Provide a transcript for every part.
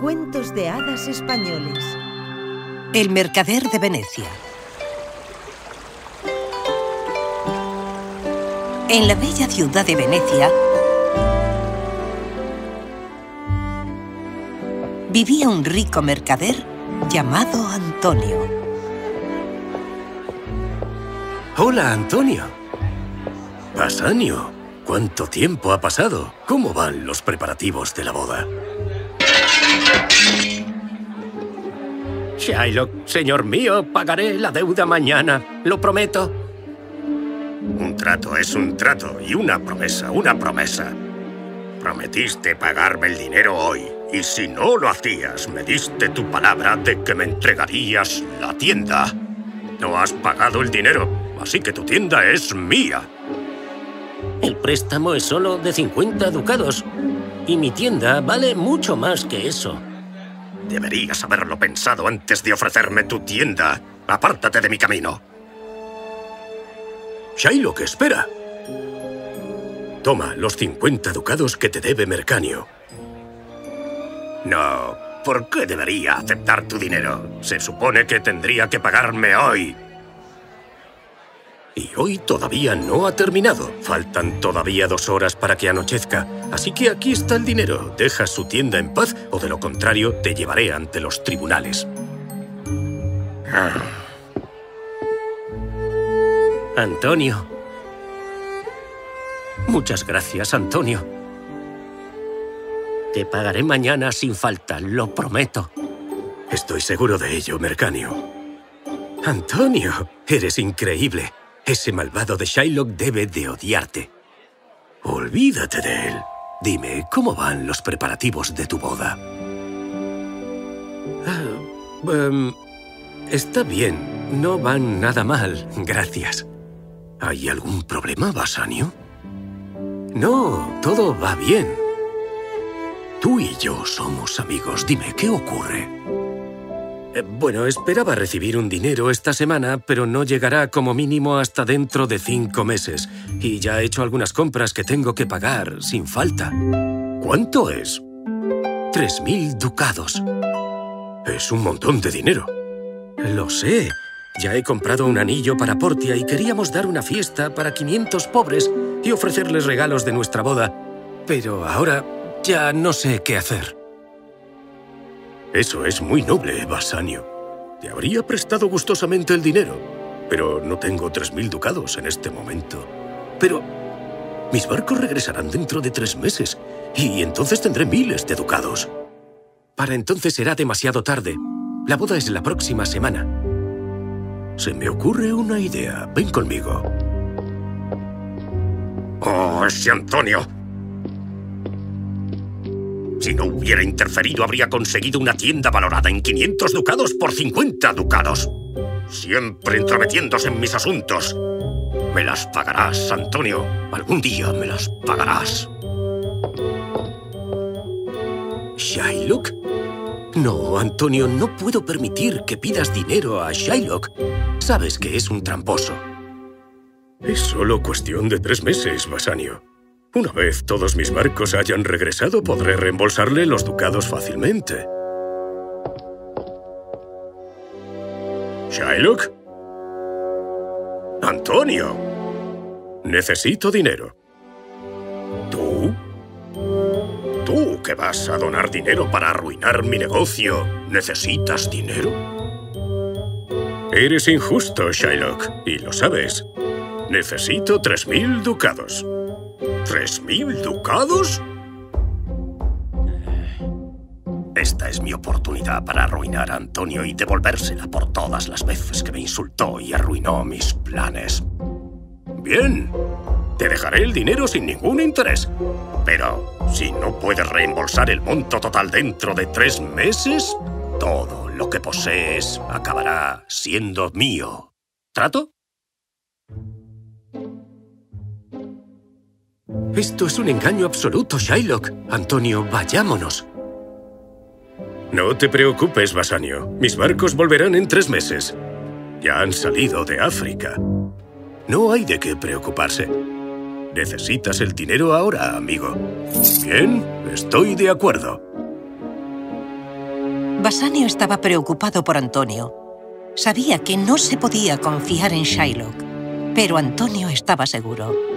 Cuentos de hadas españoles. El mercader de Venecia. En la bella ciudad de Venecia vivía un rico mercader llamado Antonio. Hola, Antonio. Basanio, ¿cuánto tiempo ha pasado? ¿Cómo van los preparativos de la boda? Shylock, señor mío, pagaré la deuda mañana. Lo prometo. Un trato es un trato y una promesa, una promesa. Prometiste pagarme el dinero hoy. Y si no lo hacías, me diste tu palabra de que me entregarías la tienda. No has pagado el dinero, así que tu tienda es mía. El préstamo es solo de 50 ducados. Y mi tienda vale mucho más que eso. Deberías haberlo pensado antes de ofrecerme tu tienda. Apártate de mi camino. Shylock, espera. Toma los 50 ducados que te debe Mercanio. No, ¿por qué debería aceptar tu dinero? Se supone que tendría que pagarme hoy. Y hoy todavía no ha terminado. Faltan todavía dos horas para que anochezca. Así que aquí está el dinero. Deja su tienda en paz o de lo contrario te llevaré ante los tribunales. Antonio. Muchas gracias, Antonio. Te pagaré mañana sin falta, lo prometo. Estoy seguro de ello, Mercanio. Antonio, eres increíble. Ese malvado de Shylock debe de odiarte. Olvídate de él. Dime, ¿cómo van los preparativos de tu boda? Ah, em, está bien. No van nada mal, gracias. ¿Hay algún problema, Basanio? No, todo va bien. Tú y yo somos amigos. Dime, ¿qué ocurre? Eh, bueno, esperaba recibir un dinero esta semana, pero no llegará como mínimo hasta dentro de cinco meses. Y ya he hecho algunas compras que tengo que pagar sin falta. ¿Cuánto es? Tres mil ducados. Es un montón de dinero. Lo sé. Ya he comprado un anillo para Portia y queríamos dar una fiesta para 500 pobres y ofrecerles regalos de nuestra boda. Pero ahora ya no sé qué hacer. Eso es muy noble, Basanio. Te habría prestado gustosamente el dinero, pero no tengo tres mil ducados en este momento. Pero mis barcos regresarán dentro de tres meses y entonces tendré miles de ducados. Para entonces será demasiado tarde. La boda es la próxima semana. Se me ocurre una idea. Ven conmigo. ¡Oh, ese Antonio! Si no hubiera interferido, habría conseguido una tienda valorada en 500 ducados por 50 ducados. Siempre entrometiéndose en mis asuntos. Me las pagarás, Antonio. Algún día me las pagarás. ¿Shylock? No, Antonio, no puedo permitir que pidas dinero a Shylock. Sabes que es un tramposo. Es solo cuestión de tres meses, Basanio. Una vez todos mis barcos hayan regresado, podré reembolsarle los ducados fácilmente. ¿Shylock? ¡Antonio! Necesito dinero. ¿Tú? ¿Tú que vas a donar dinero para arruinar mi negocio? ¿Necesitas dinero? Eres injusto, Shylock, y lo sabes. Necesito tres mil ducados. ¿Tres mil ducados? Esta es mi oportunidad para arruinar a Antonio y devolvérsela por todas las veces que me insultó y arruinó mis planes. Bien, te dejaré el dinero sin ningún interés. Pero si no puedes reembolsar el monto total dentro de tres meses, todo lo que posees acabará siendo mío. ¿Trato? Esto es un engaño absoluto, Shylock. Antonio, vayámonos. No te preocupes, Basanio. Mis barcos volverán en tres meses. Ya han salido de África. No hay de qué preocuparse. Necesitas el dinero ahora, amigo. Bien, estoy de acuerdo. Basanio estaba preocupado por Antonio. Sabía que no se podía confiar en Shylock, pero Antonio estaba seguro.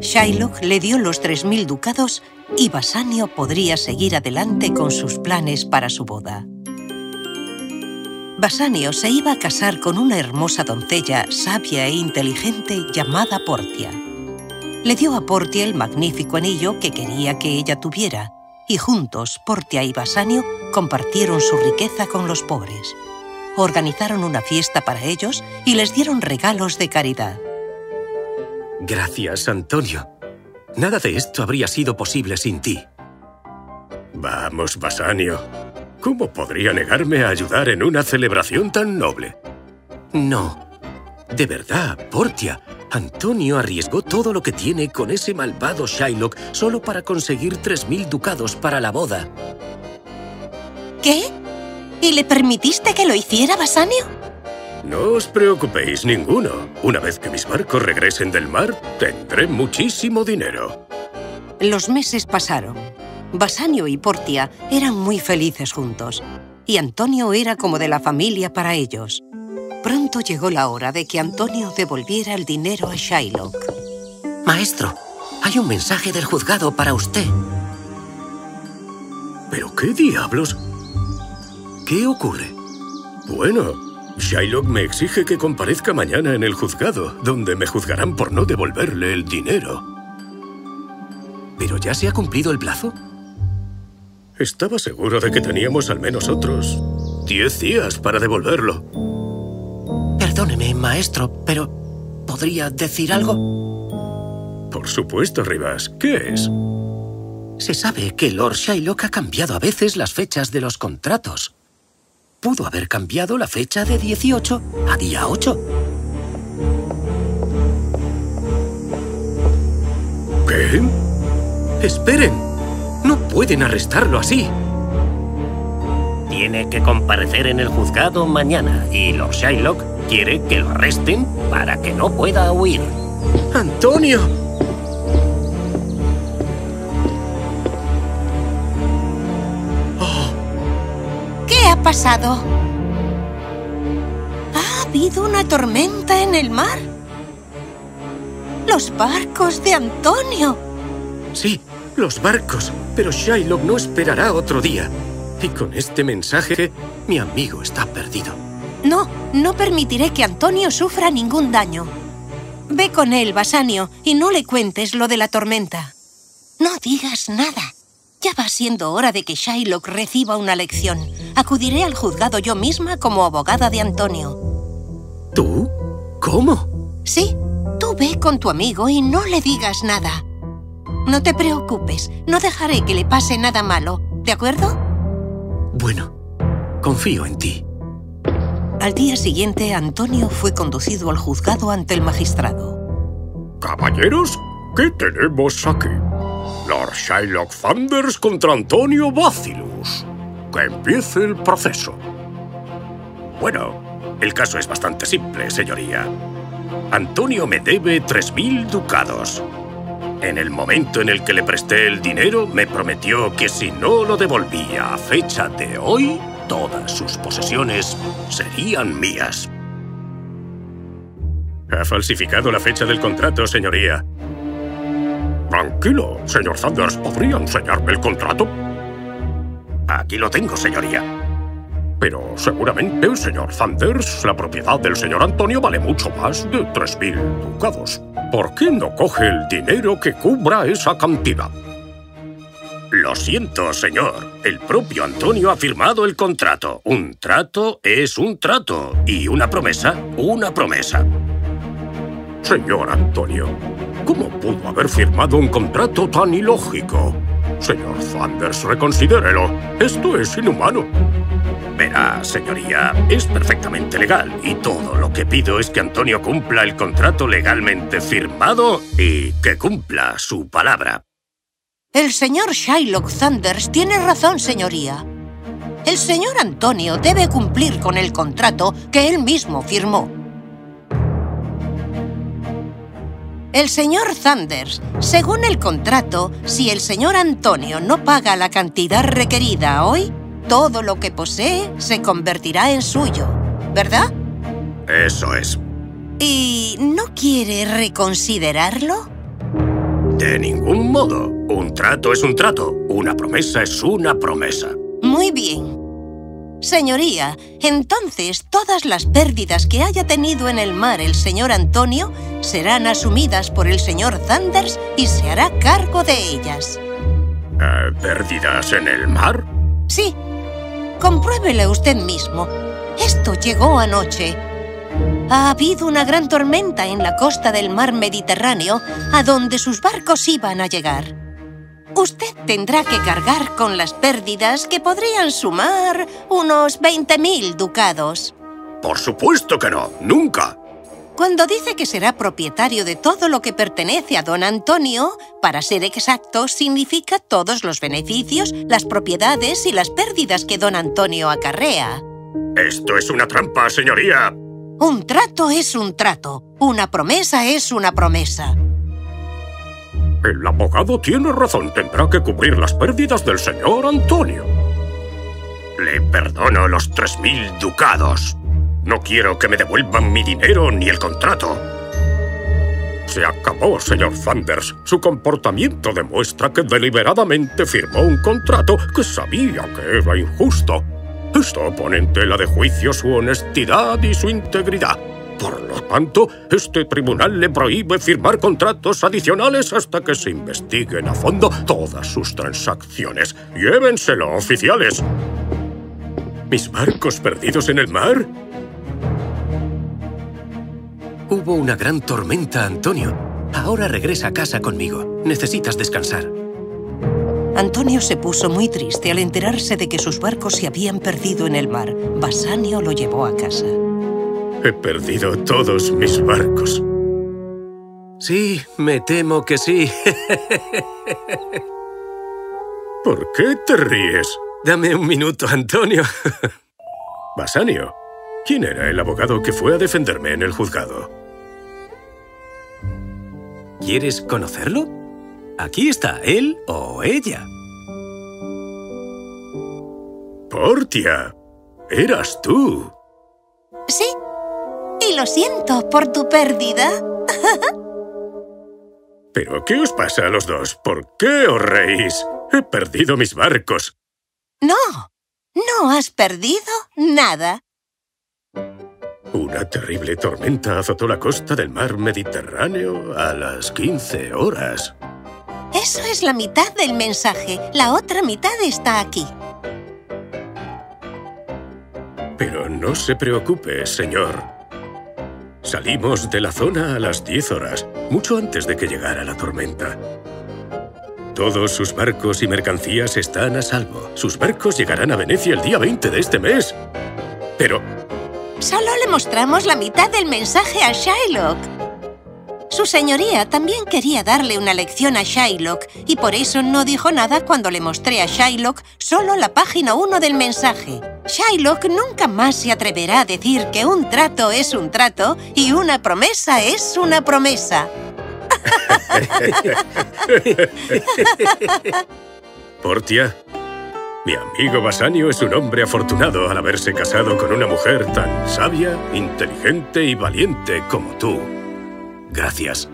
Shylock le dio los 3.000 ducados y Basanio podría seguir adelante con sus planes para su boda. Basanio se iba a casar con una hermosa doncella sabia e inteligente llamada Portia. Le dio a Portia el magnífico anillo que quería que ella tuviera, y juntos Portia y Basanio compartieron su riqueza con los pobres. Organizaron una fiesta para ellos y les dieron regalos de caridad. Gracias, Antonio. Nada de esto habría sido posible sin ti. Vamos, Basanio. ¿Cómo podría negarme a ayudar en una celebración tan noble? No. De verdad, Portia. Antonio arriesgó todo lo que tiene con ese malvado Shylock solo para conseguir 3.000 ducados para la boda. ¿Qué? ¿Y le permitiste que lo hiciera, Basanio? No os preocupéis ninguno. Una vez que mis barcos regresen del mar, tendré muchísimo dinero. Los meses pasaron. Basanio y Portia eran muy felices juntos, y Antonio era como de la familia para ellos. Pronto llegó la hora de que Antonio devolviera el dinero a Shylock. Maestro, hay un mensaje del juzgado para usted. ¿Pero qué diablos? ¿Qué ocurre? Bueno, Shylock me exige que comparezca mañana en el juzgado, donde me juzgarán por no devolverle el dinero. ¿Pero ya se ha cumplido el plazo? Estaba seguro de que teníamos al menos otros diez días para devolverlo. Perdóneme, maestro, pero ¿podría decir algo? Por supuesto, Rivas. ¿Qué es? Se sabe que Lord Shylock ha cambiado a veces las fechas de los contratos. Pudo haber cambiado la fecha de 18 a día 8. ¿Qué? ¡Esperen! No pueden arrestarlo así. Tiene que comparecer en el juzgado mañana y Lord Shylock quiere que lo arresten para que no pueda huir. ¡Antonio! Pasado? ¿Ha habido una tormenta en el mar? ¡Los barcos de Antonio! Sí, los barcos. Pero Shylock no esperará otro día. Y con este mensaje, mi amigo está perdido. No, no permitiré que Antonio sufra ningún daño. Ve con él, Basanio, y no le cuentes lo de la tormenta. No digas nada. Ya va siendo hora de que Shylock reciba una lección. Acudiré al juzgado yo misma como abogada de Antonio. ¿Tú? ¿Cómo? Sí, tú ve con tu amigo y no le digas nada. No te preocupes, no dejaré que le pase nada malo, ¿de acuerdo? Bueno, confío en ti. Al día siguiente, Antonio fue conducido al juzgado ante el magistrado. Caballeros, ¿qué tenemos aquí? Lord Shylock Thunders contra Antonio Bacillus. Que empiece el proceso. Bueno, el caso es bastante simple, señoría. Antonio me debe 3.000 ducados. En el momento en el que le presté el dinero, me prometió que si no lo devolvía a fecha de hoy, todas sus posesiones serían mías. Ha falsificado la fecha del contrato, señoría. Tranquilo, señor Sanders. ¿Podría enseñarme el contrato? Aquí lo tengo, señoría. Pero seguramente, señor Sanders, la propiedad del señor Antonio vale mucho más de 3.000 ducados. ¿Por qué no coge el dinero que cubra esa cantidad? Lo siento, señor. El propio Antonio ha firmado el contrato. Un trato es un trato y una promesa, una promesa. Señor Antonio, ¿cómo pudo haber firmado un contrato tan ilógico? Señor Thunders, reconsidérelo. Esto es inhumano. Verá, señoría, es perfectamente legal y todo lo que pido es que Antonio cumpla el contrato legalmente firmado y que cumpla su palabra. El señor Shylock Thunders tiene razón, señoría. El señor Antonio debe cumplir con el contrato que él mismo firmó. El señor Thunders, según el contrato, si el señor Antonio no paga la cantidad requerida hoy, todo lo que posee se convertirá en suyo, ¿verdad? Eso es. ¿Y no quiere reconsiderarlo? De ningún modo. Un trato es un trato. Una promesa es una promesa. Muy bien. Señoría, entonces todas las pérdidas que haya tenido en el mar el señor Antonio serán asumidas por el señor Thunders y se hará cargo de ellas. Eh, ¿Pérdidas en el mar? Sí. Compruébele usted mismo. Esto llegó anoche. Ha habido una gran tormenta en la costa del mar Mediterráneo a donde sus barcos iban a llegar. Usted tendrá que cargar con las pérdidas que podrían sumar unos 20.000 ducados. Por supuesto que no. Nunca. Cuando dice que será propietario de todo lo que pertenece a don Antonio, para ser exacto, significa todos los beneficios, las propiedades y las pérdidas que don Antonio acarrea. Esto es una trampa, señoría. Un trato es un trato. Una promesa es una promesa. El abogado tiene razón. Tendrá que cubrir las pérdidas del señor Antonio. Le perdono los tres mil ducados. No quiero que me devuelvan mi dinero ni el contrato. Se acabó, señor Thunders. Su comportamiento demuestra que deliberadamente firmó un contrato que sabía que era injusto. Esto pone en tela de juicio su honestidad y su integridad. Por lo tanto, este tribunal le prohíbe firmar contratos adicionales hasta que se investiguen a fondo todas sus transacciones. Llévenselo, oficiales. ¿Mis barcos perdidos en el mar? Hubo una gran tormenta, Antonio. Ahora regresa a casa conmigo. Necesitas descansar. Antonio se puso muy triste al enterarse de que sus barcos se habían perdido en el mar. Basanio lo llevó a casa. He perdido todos mis barcos. Sí, me temo que sí. ¿Por qué te ríes? Dame un minuto, Antonio. Basanio, ¿quién era el abogado que fue a defenderme en el juzgado? ¿Quieres conocerlo? Aquí está, él o ella. Portia, eras tú. Sí, y lo siento por tu pérdida. ¿Pero qué os pasa a los dos? ¿Por qué os reís? He perdido mis barcos. No, no has perdido nada. Una terrible tormenta azotó la costa del mar Mediterráneo a las 15 horas. Eso es la mitad del mensaje. La otra mitad está aquí. Pero no se preocupe, señor. Salimos de la zona a las 10 horas, mucho antes de que llegara la tormenta. Todos sus barcos y mercancías están a salvo. Sus barcos llegarán a Venecia el día 20 de este mes. Pero... Solo le mostramos la mitad del mensaje a Shylock. Su señoría también quería darle una lección a Shylock y por eso no dijo nada cuando le mostré a Shylock solo la página 1 del mensaje. Shylock nunca más se atreverá a decir que un trato es un trato y una promesa es una promesa. Portia, mi amigo Basanio es un hombre afortunado al haberse casado con una mujer tan sabia, inteligente y valiente como tú. Gracias.